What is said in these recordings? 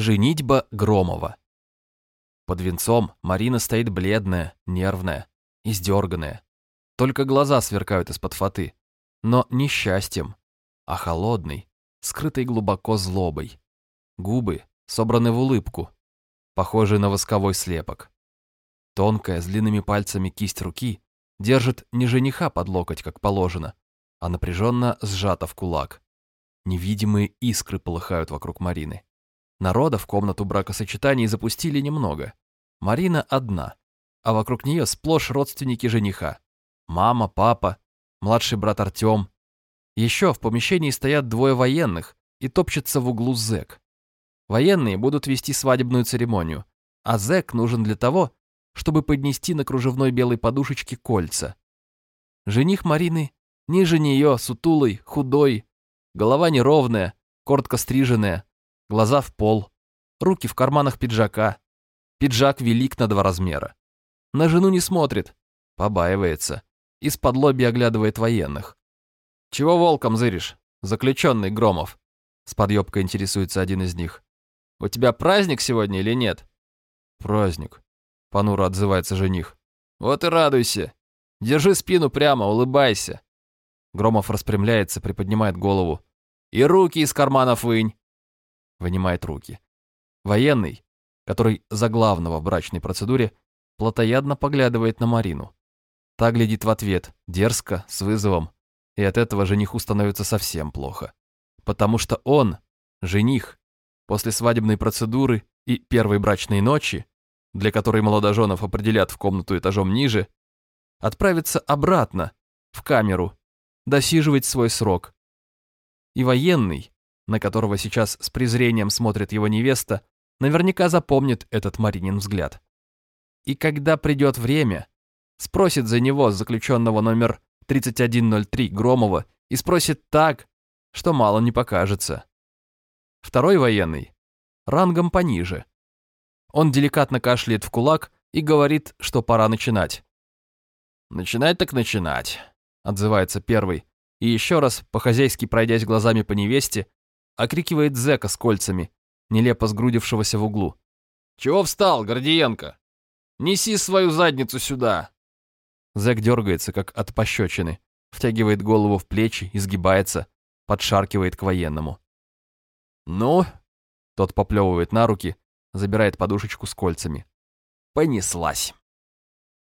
Женитьба Громова. Под венцом Марина стоит бледная, нервная, издерганная. Только глаза сверкают из-под фаты. Но не счастьем, а холодной, скрытой глубоко злобой. Губы собраны в улыбку, похожие на восковой слепок. Тонкая, с длинными пальцами кисть руки держит не жениха под локоть, как положено, а напряженно сжата в кулак. Невидимые искры полыхают вокруг Марины. Народа в комнату бракосочетаний запустили немного. Марина одна, а вокруг нее сплошь родственники жениха. Мама, папа, младший брат Артем. Еще в помещении стоят двое военных и топчется в углу зэк. Военные будут вести свадебную церемонию, а зэк нужен для того, чтобы поднести на кружевной белой подушечке кольца. Жених Марины ниже нее, сутулый, худой, голова неровная, коротко стриженная, глаза в пол, руки в карманах пиджака. Пиджак велик на два размера. На жену не смотрит, побаивается. Из-под лоби оглядывает военных. «Чего волком зыришь, заключенный Громов?» С подъебкой интересуется один из них. «У тебя праздник сегодня или нет?» «Праздник», — понуро отзывается жених. «Вот и радуйся. Держи спину прямо, улыбайся». Громов распрямляется, приподнимает голову. «И руки из карманов вынь!» Вынимает руки. Военный, который за главного в брачной процедуре, плотоядно поглядывает на Марину. Та глядит в ответ, дерзко, с вызовом, и от этого жениху становится совсем плохо. Потому что он, жених, после свадебной процедуры и первой брачной ночи, для которой молодоженов определят в комнату этажом ниже, отправится обратно, в камеру, досиживать свой срок. И военный, на которого сейчас с презрением смотрит его невеста, наверняка запомнит этот Маринин взгляд. И когда придет время, спросит за него заключенного номер 3103 Громова и спросит так, что мало не покажется. Второй военный, рангом пониже. Он деликатно кашляет в кулак и говорит, что пора начинать. «Начинать так начинать», — отзывается первый, и еще раз, по-хозяйски пройдясь глазами по невесте, окрикивает зэка с кольцами, нелепо сгрудившегося в углу. «Чего встал, Гордиенко? Неси свою задницу сюда!» Зэк дергается, как от пощечины, втягивает голову в плечи, изгибается, подшаркивает к военному. «Ну?» Тот поплевывает на руки, забирает подушечку с кольцами. «Понеслась!»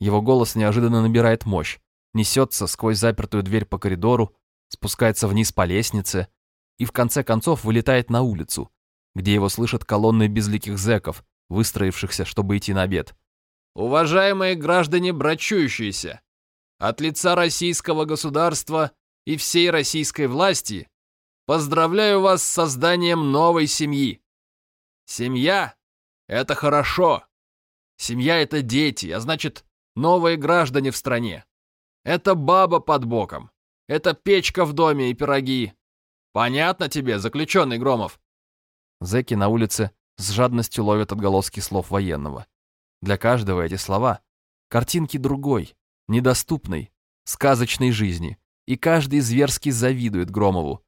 Его голос неожиданно набирает мощь, несется сквозь запертую дверь по коридору, спускается вниз по лестнице и в конце концов вылетает на улицу, где его слышат колонны безликих зэков, выстроившихся, чтобы идти на обед. «Уважаемые граждане брачующиеся, от лица российского государства и всей российской власти поздравляю вас с созданием новой семьи. Семья — это хорошо. Семья — это дети, а значит, новые граждане в стране. Это баба под боком. Это печка в доме и пироги. Понятно тебе, заключенный Громов?» Зэки на улице с жадностью ловят отголоски слов военного. Для каждого эти слова — картинки другой, недоступной, сказочной жизни, и каждый зверски завидует Громову.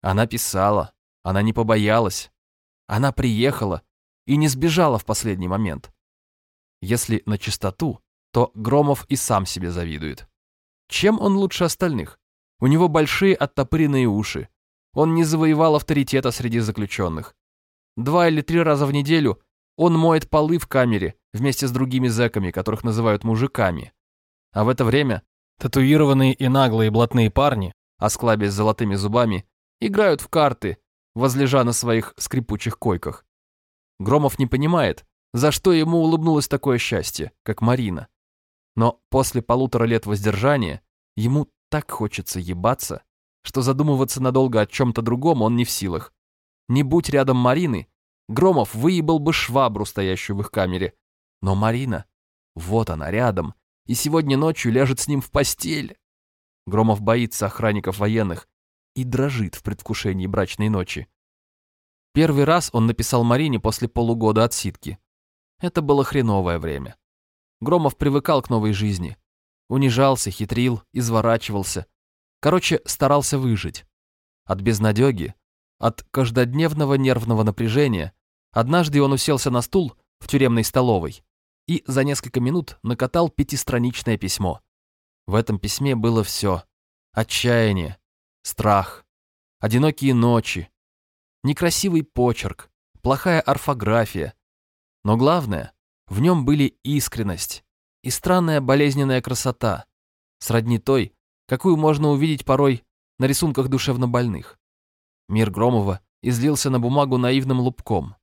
Она писала, она не побоялась, она приехала и не сбежала в последний момент. Если на чистоту, то Громов и сам себе завидует. Чем он лучше остальных? У него большие оттопыренные уши, он не завоевал авторитета среди заключенных. Два или три раза в неделю он моет полы в камере вместе с другими зэками, которых называют мужиками. А в это время татуированные и наглые блатные парни, осклабясь золотыми зубами, играют в карты, возлежа на своих скрипучих койках. Громов не понимает, за что ему улыбнулось такое счастье, как Марина. Но после полутора лет воздержания ему так хочется ебаться, что задумываться надолго о чем-то другом он не в силах. Не будь рядом Марины, Громов выебал бы швабру, стоящую в их камере. Но Марина, вот она рядом, и сегодня ночью ляжет с ним в постель. Громов боится охранников военных и дрожит в предвкушении брачной ночи. Первый раз он написал Марине после полугода отсидки. Это было хреновое время. Громов привыкал к новой жизни. Унижался, хитрил, изворачивался, Короче, старался выжить. От безнадеги, от каждодневного нервного напряжения Однажды он уселся на стул в тюремной столовой и за несколько минут накатал пятистраничное письмо. В этом письме было все. Отчаяние, страх, одинокие ночи, некрасивый почерк, плохая орфография. Но главное, в нем были искренность и странная болезненная красота, сродни той, какую можно увидеть порой на рисунках душевнобольных. Мир Громова излился на бумагу наивным лубком,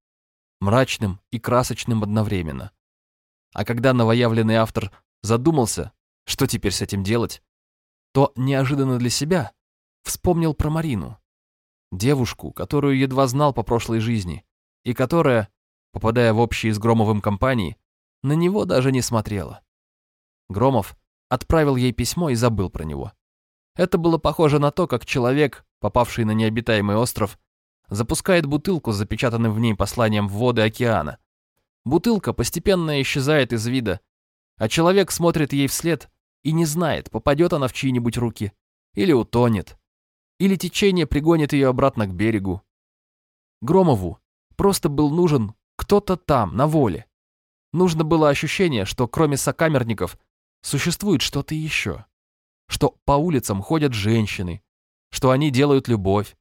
мрачным и красочным одновременно. А когда новоявленный автор задумался, что теперь с этим делать, то неожиданно для себя вспомнил про Марину, девушку, которую едва знал по прошлой жизни, и которая, попадая в общие с Громовым компании, на него даже не смотрела. Громов отправил ей письмо и забыл про него. Это было похоже на то, как человек, попавший на необитаемый остров, запускает бутылку с запечатанным в ней посланием в воды океана. Бутылка постепенно исчезает из вида, а человек смотрит ей вслед и не знает, попадет она в чьи-нибудь руки или утонет, или течение пригонит ее обратно к берегу. Громову просто был нужен кто-то там, на воле. Нужно было ощущение, что кроме сокамерников существует что-то еще. Что по улицам ходят женщины, что они делают любовь,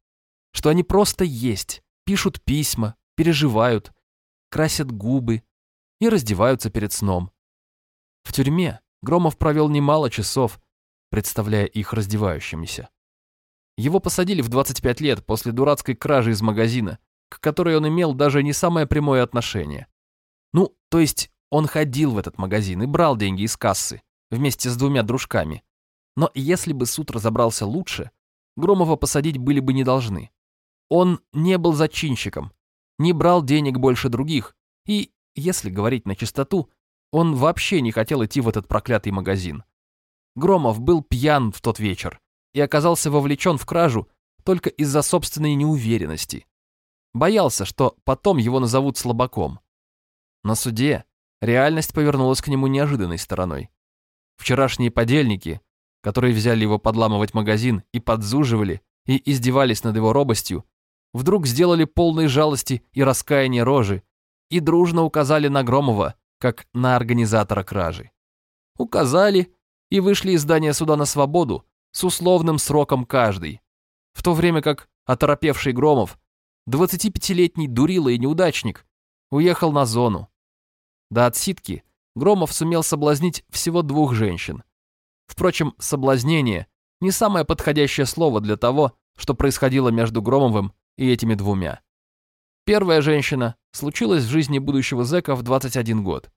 что они просто есть, пишут письма, переживают, красят губы и раздеваются перед сном. В тюрьме Громов провел немало часов, представляя их раздевающимися. Его посадили в 25 лет после дурацкой кражи из магазина, к которой он имел даже не самое прямое отношение. Ну, то есть он ходил в этот магазин и брал деньги из кассы вместе с двумя дружками. Но если бы суд разобрался лучше, Громова посадить были бы не должны. Он не был зачинщиком, не брал денег больше других, и, если говорить на чистоту, он вообще не хотел идти в этот проклятый магазин. Громов был пьян в тот вечер и оказался вовлечен в кражу только из-за собственной неуверенности. Боялся, что потом его назовут слабаком. На суде реальность повернулась к нему неожиданной стороной. Вчерашние подельники, которые взяли его подламывать магазин и подзуживали, и издевались над его робостью, вдруг сделали полной жалости и раскаяния рожи и дружно указали на Громова, как на организатора кражи. Указали и вышли из здания суда на свободу с условным сроком каждый, в то время как оторопевший Громов, 25-летний дурила и неудачник, уехал на зону. До отсидки Громов сумел соблазнить всего двух женщин. Впрочем, соблазнение – не самое подходящее слово для того, что происходило между Громовым и этими двумя. Первая женщина случилась в жизни будущего зэка в 21 год.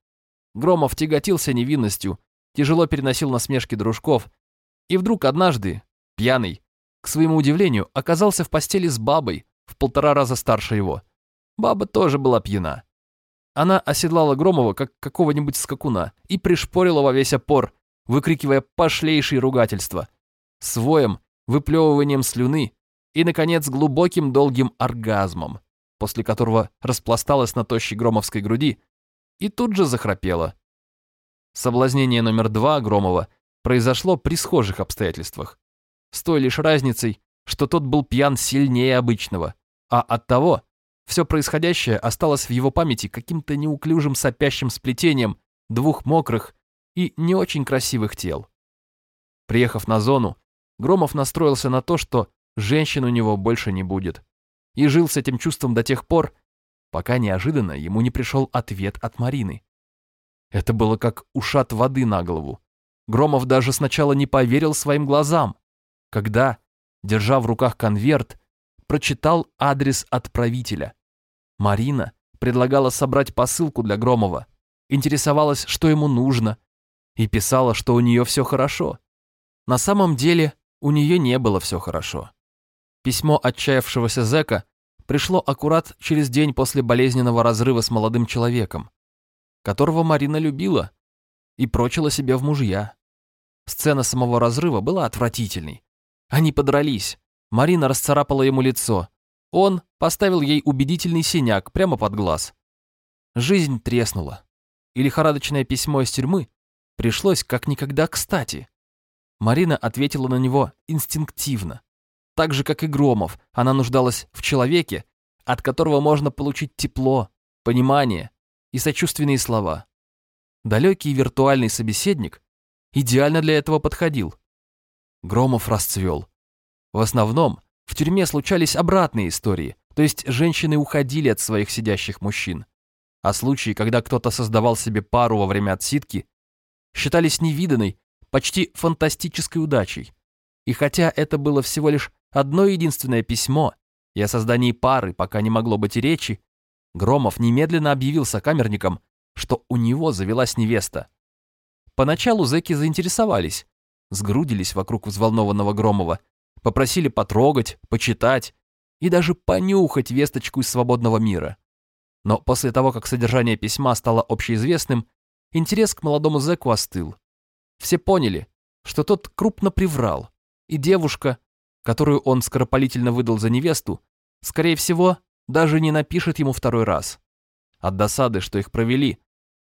Громов тяготился невинностью, тяжело переносил насмешки дружков, и вдруг однажды, пьяный, к своему удивлению, оказался в постели с бабой, в полтора раза старше его. Баба тоже была пьяна. Она оседлала Громова, как какого-нибудь скакуна, и пришпорила во весь опор, выкрикивая пошлейшие ругательства. Своем, выплевыванием слюны и, наконец, глубоким долгим оргазмом, после которого распласталась на тощей громовской груди и тут же захрапела. Соблазнение номер два Громова произошло при схожих обстоятельствах, с той лишь разницей, что тот был пьян сильнее обычного, а оттого все происходящее осталось в его памяти каким-то неуклюжим сопящим сплетением двух мокрых и не очень красивых тел. Приехав на зону, Громов настроился на то, что женщин у него больше не будет. И жил с этим чувством до тех пор, пока неожиданно ему не пришел ответ от Марины. Это было как ушат воды на голову. Громов даже сначала не поверил своим глазам, когда, держа в руках конверт, прочитал адрес отправителя. Марина предлагала собрать посылку для Громова, интересовалась, что ему нужно, и писала, что у нее все хорошо. На самом деле у нее не было все хорошо. Письмо отчаявшегося зэка пришло аккурат через день после болезненного разрыва с молодым человеком, которого Марина любила и прочила себе в мужья. Сцена самого разрыва была отвратительной. Они подрались. Марина расцарапала ему лицо. Он поставил ей убедительный синяк прямо под глаз. Жизнь треснула. И лихорадочное письмо из тюрьмы пришлось как никогда кстати. Марина ответила на него инстинктивно. Так же, как и Громов, она нуждалась в человеке, от которого можно получить тепло, понимание и сочувственные слова. Далекий виртуальный собеседник идеально для этого подходил. Громов расцвел. В основном в тюрьме случались обратные истории, то есть женщины уходили от своих сидящих мужчин. А случаи, когда кто-то создавал себе пару во время отсидки, считались невиданной, почти фантастической удачей. И хотя это было всего лишь одно единственное письмо, и о создании пары пока не могло быть и речи, Громов немедленно объявил сокамерникам, что у него завелась невеста. Поначалу зэки заинтересовались, сгрудились вокруг взволнованного Громова, попросили потрогать, почитать и даже понюхать весточку из свободного мира. Но после того, как содержание письма стало общеизвестным, интерес к молодому зэку остыл. Все поняли, что тот крупно приврал, и девушка, которую он скоропалительно выдал за невесту, скорее всего, даже не напишет ему второй раз. От досады, что их провели,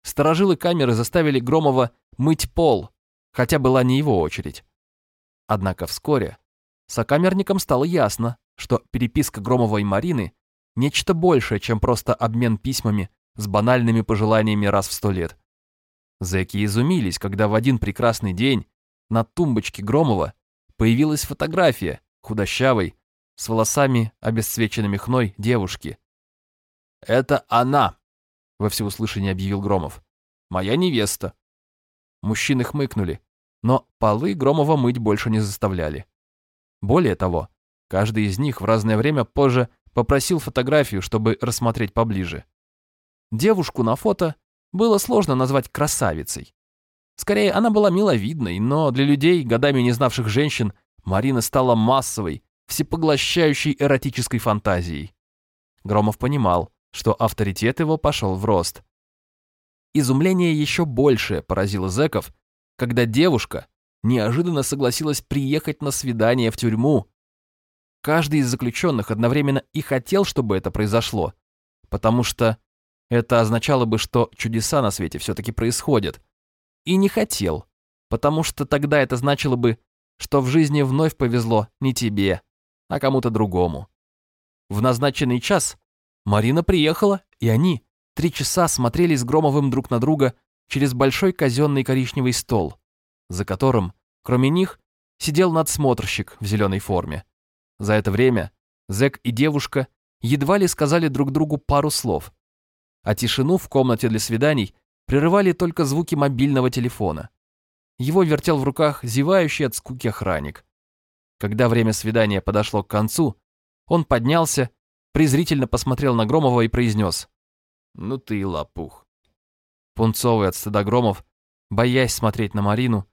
сторожилы камеры заставили Громова мыть пол, хотя была не его очередь. Однако вскоре сокамерникам стало ясно, что переписка Громова и Марины – нечто большее, чем просто обмен письмами с банальными пожеланиями раз в сто лет. Зэки изумились, когда в один прекрасный день на тумбочке Громова появилась фотография худощавой, с волосами, обесцвеченными хной, девушки. «Это она!» — во всеуслышание объявил Громов. «Моя невеста!» Мужчины хмыкнули, но полы Громова мыть больше не заставляли. Более того, каждый из них в разное время позже попросил фотографию, чтобы рассмотреть поближе. Девушку на фото было сложно назвать красавицей. Скорее, она была миловидной, но для людей, годами не знавших женщин, Марина стала массовой, всепоглощающей эротической фантазией. Громов понимал, что авторитет его пошел в рост. Изумление еще большее поразило зэков, когда девушка неожиданно согласилась приехать на свидание в тюрьму. Каждый из заключенных одновременно и хотел, чтобы это произошло, потому что это означало бы, что чудеса на свете все-таки происходят. И не хотел, потому что тогда это значило бы, что в жизни вновь повезло не тебе, а кому-то другому. В назначенный час Марина приехала, и они три часа смотрели с Громовым друг на друга через большой казенный коричневый стол, за которым, кроме них, сидел надсмотрщик в зеленой форме. За это время зэк и девушка едва ли сказали друг другу пару слов, а тишину в комнате для свиданий прерывали только звуки мобильного телефона. Его вертел в руках зевающий от скуки охранник. Когда время свидания подошло к концу, он поднялся, презрительно посмотрел на Громова и произнес «Ну ты и лопух». Пунцовый от стыда Громов, боясь смотреть на Марину,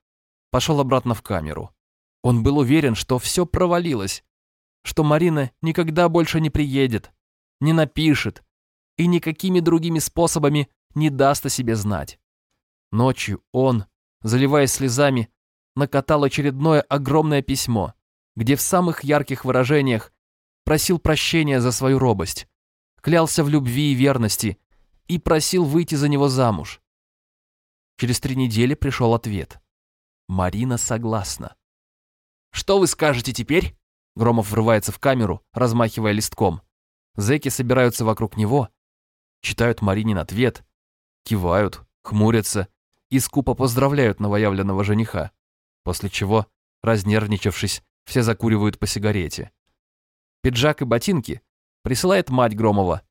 пошел обратно в камеру. Он был уверен, что все провалилось, что Марина никогда больше не приедет, не напишет и никакими другими способами не даст о себе знать. Ночью он, заливаясь слезами, накатал очередное огромное письмо, где в самых ярких выражениях просил прощения за свою робость, клялся в любви и верности и просил выйти за него замуж. Через три недели пришел ответ. Марина согласна. «Что вы скажете теперь?» Громов врывается в камеру, размахивая листком. Зэки собираются вокруг него, читают Маринин ответ, кивают, хмурятся и скупо поздравляют новоявленного жениха, после чего, разнервничавшись, все закуривают по сигарете. Пиджак и ботинки присылает мать Громова.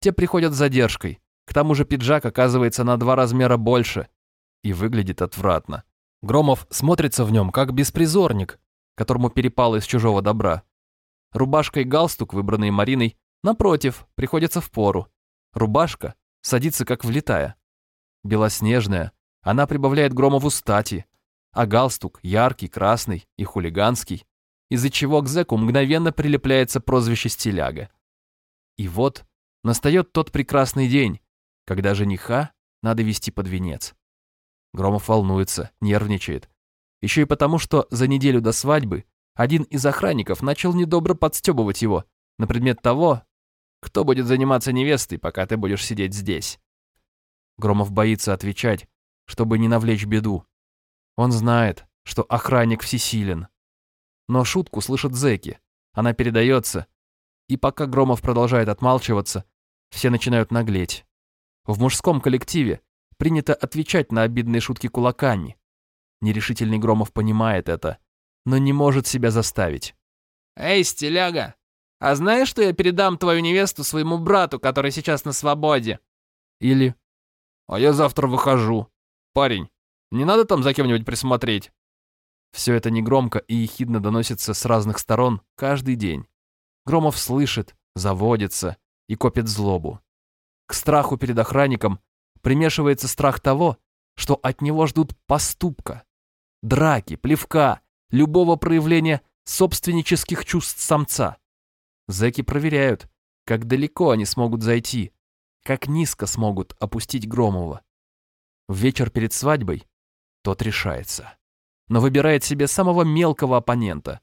Те приходят с задержкой, к тому же пиджак оказывается на два размера больше и выглядит отвратно. Громов смотрится в нем как беспризорник, которому перепало из чужого добра. Рубашка и галстук, выбранные Мариной, напротив, приходятся в пору. Рубашка садится как влитая. Белоснежная, она прибавляет Громову стати, а галстук яркий, красный и хулиганский, из-за чего к зэку мгновенно прилепляется прозвище стиляга. И вот настает тот прекрасный день, когда жениха надо вести под венец. Громов волнуется, нервничает. Еще и потому, что за неделю до свадьбы один из охранников начал недобро подстебывать его на предмет того, кто будет заниматься невестой, пока ты будешь сидеть здесь. Громов боится отвечать, чтобы не навлечь беду. Он знает, что охранник всесилен. Но шутку слышат зэки, она передается, и пока Громов продолжает отмалчиваться, все начинают наглеть, В мужском коллективе принято отвечать на обидные шутки кулаками. Нерешительный Громов понимает это, но не может себя заставить. «Эй, стиляга, а знаешь, что я передам твою невесту своему брату, который сейчас на свободе?» Или «А я завтра выхожу. Парень, не надо там за кем-нибудь присмотреть?» Все это негромко и ехидно доносится с разных сторон каждый день. Громов слышит, заводится и копит злобу. К страху перед охранником примешивается страх того, что от него ждут поступка, драки, плевка, любого проявления собственнических чувств самца. Зэки проверяют, как далеко они смогут зайти, как низко смогут опустить Громова. В вечер перед свадьбой тот решается, но выбирает себе самого мелкого оппонента.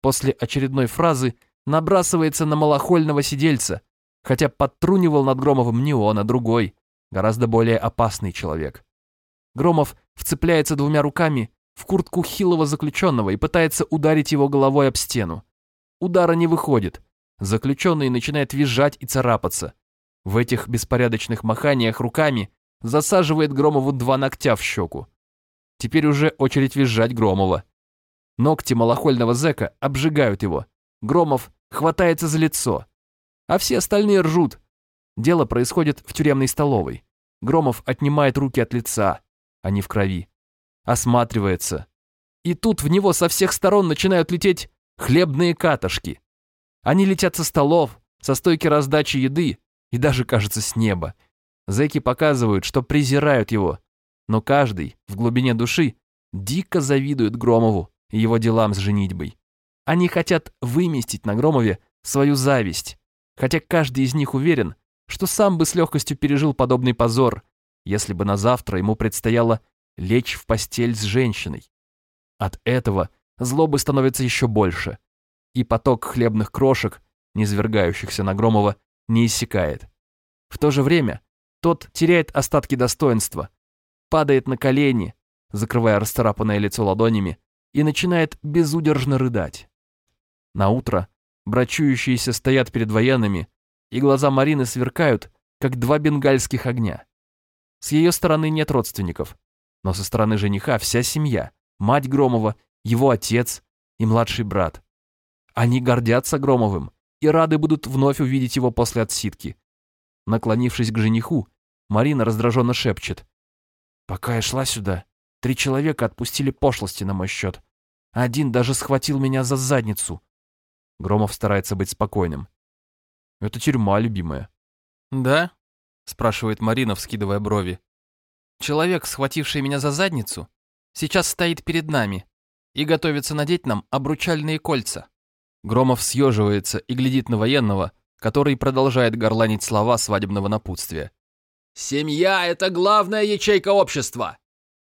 После очередной фразы набрасывается на малохольного сидельца, хотя подтрунивал над Громовым не он, а другой, гораздо более опасный человек. Громов вцепляется двумя руками в куртку хилого заключенного и пытается ударить его головой об стену. Удара не выходит. Заключенный начинает визжать и царапаться. В этих беспорядочных маханиях руками засаживает Громову два ногтя в щеку. Теперь уже очередь визжать Громова. Ногти малохольного зэка обжигают его. Громов хватается за лицо а все остальные ржут. Дело происходит в тюремной столовой. Громов отнимает руки от лица, они в крови. Осматривается. И тут в него со всех сторон начинают лететь хлебные катышки. Они летят со столов, со стойки раздачи еды и даже, кажется, с неба. Зэки показывают, что презирают его, но каждый в глубине души дико завидует Громову и его делам с женитьбой. Они хотят выместить на Громове свою зависть, хотя каждый из них уверен, что сам бы с легкостью пережил подобный позор, если бы на завтра ему предстояло лечь в постель с женщиной. От этого злобы становится еще больше, и поток хлебных крошек, низвергающихся на Громова, не иссякает. В то же время тот теряет остатки достоинства, падает на колени, закрывая расцарапанное лицо ладонями, и начинает безудержно рыдать. На утро брачующиеся стоят перед военными, и глаза Марины сверкают, как два бенгальских огня. С ее стороны нет родственников, но со стороны жениха вся семья, мать Громова, его отец и младший брат. Они гордятся Громовым и рады будут вновь увидеть его после отсидки. Наклонившись к жениху, Марина раздраженно шепчет. «Пока я шла сюда, три человека отпустили пошлости на мой счет. Один даже схватил меня за задницу. Громов старается быть спокойным. «Это тюрьма, любимая». «Да?» — спрашивает Марина, вскидывая брови. «Человек, схвативший меня за задницу, сейчас стоит перед нами и готовится надеть нам обручальные кольца». Громов съеживается и глядит на военного, который продолжает горланить слова свадебного напутствия. «Семья — это главная ячейка общества.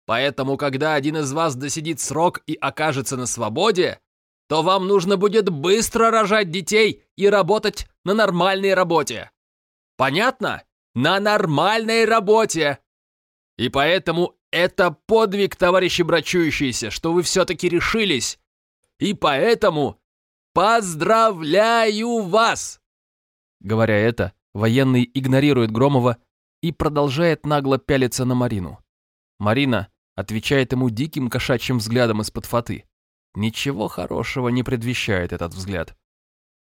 Поэтому, когда один из вас досидит срок и окажется на свободе, то вам нужно будет быстро рожать детей и работать на нормальной работе. Понятно? На нормальной работе. И поэтому это подвиг, товарищи брачующиеся, что вы все-таки решились. И поэтому поздравляю вас!» Говоря это, военный игнорирует Громова и продолжает нагло пялиться на Марину. Марина отвечает ему диким кошачьим взглядом из-под фаты. Ничего хорошего не предвещает этот взгляд.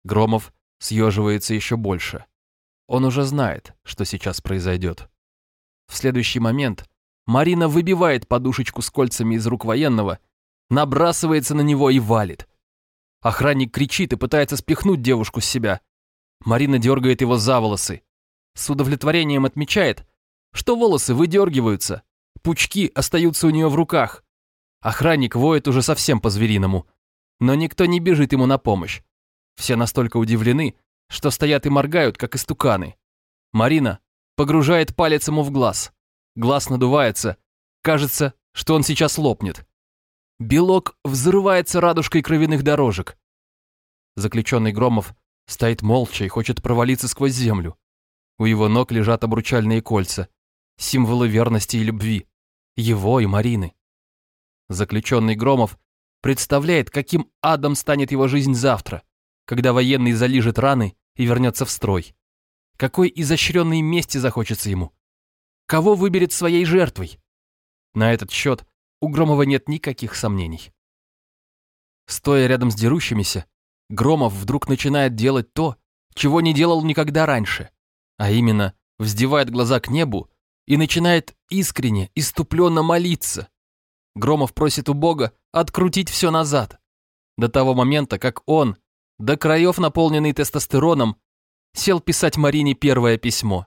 Громов съеживается еще больше. Он уже знает, что сейчас произойдет. В следующий момент Марина выбивает подушечку с кольцами из рук военного, набрасывается на него и валит. Охранник кричит и пытается спихнуть девушку с себя. Марина дергает его за волосы. С удовлетворением отмечает, что волосы выдергиваются, пучки остаются у нее в руках. Охранник воет уже совсем по-звериному. Но никто не бежит ему на помощь. Все настолько удивлены, что стоят и моргают, как истуканы. Марина погружает палец ему в глаз. Глаз надувается. Кажется, что он сейчас лопнет. Белок взрывается радужкой кровяных дорожек. Заключенный Громов стоит молча и хочет провалиться сквозь землю. У его ног лежат обручальные кольца, символы верности и любви. Его и Марины. Заключенный Громов представляет, каким адом станет его жизнь завтра, когда военный залижет раны и вернется в строй. Какой изощренной мести захочется ему. кого выберет своей жертвой. На этот счет у Громова нет никаких сомнений. Стоя рядом с дерущимися, Громов вдруг начинает делать то, чего не делал никогда раньше, а именно вздевает глаза к небу и начинает искренне, иступленно молиться. Громов просит у Бога открутить все назад, до того момента, как он, до краев наполненный тестостероном, сел писать Марине первое письмо.